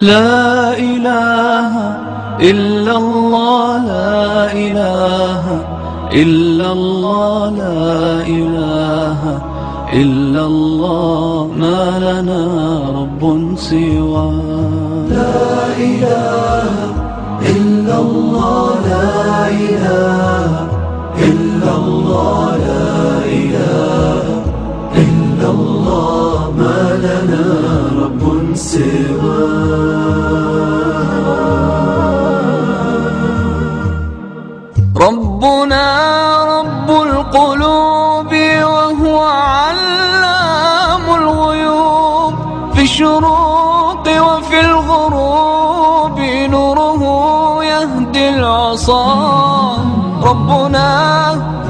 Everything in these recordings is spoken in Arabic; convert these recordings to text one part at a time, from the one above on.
لا إله إلا الله لا إله إلا الله لا إله إلا الله ما لنا رب سوى لا إله الشروق وفي الغروب نوره يهدي العصا ربنا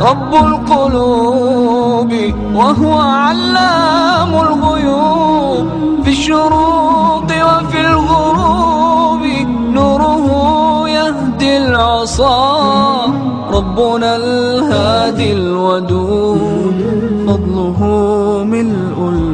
رب القلوب وهو علام الغيوب. في الشروق وفي الغروب نوره يهدي العصا ربنا الهادي الودود فضله ملء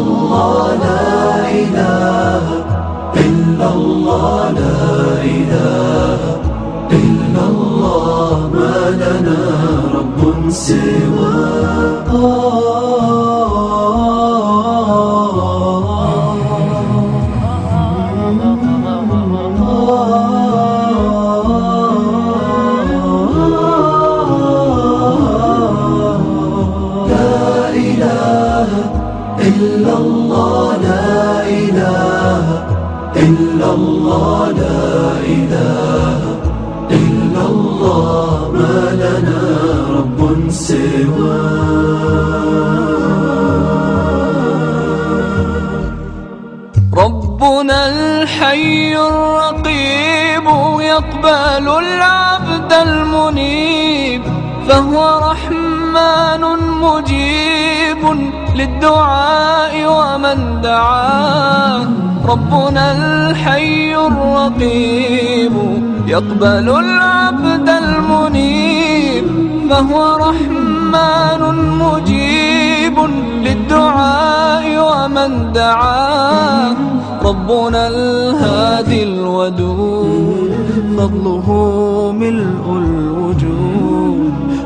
الله لا إله إلا الله لا إله إلا الله ما لنا رب لا إلا الله لا إله إلا الله لا إله إلا الله ما لنا رب ربنا الحي الرقيب يقبل العبد المنيب فهو رحمن مجيب. للدعاء ومن دعاه ربنا الحي الرقيب يقبل العبد المنيب فهو رحمن مجيب للدعاء ومن دعاه ربنا الهادي الودود فضله ملء الوجود.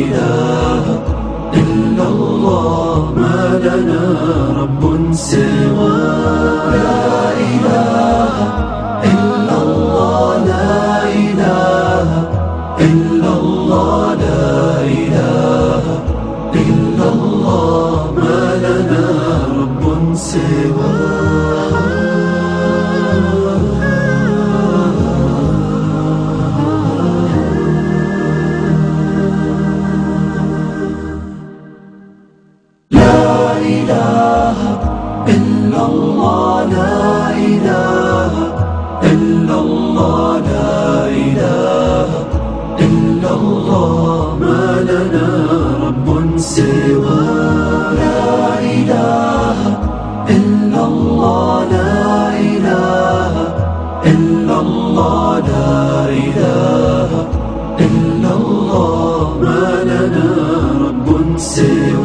إله إلا الله ما لنا رب سوى لا إله إلا الله لا إله إلا الله لا إله إلا الله ما لنا رب لا إله إلا الله ما لنا رب سوى لا إله إلا الله لا إله إلا الله لا إله إلا الله ما لنا رب سوى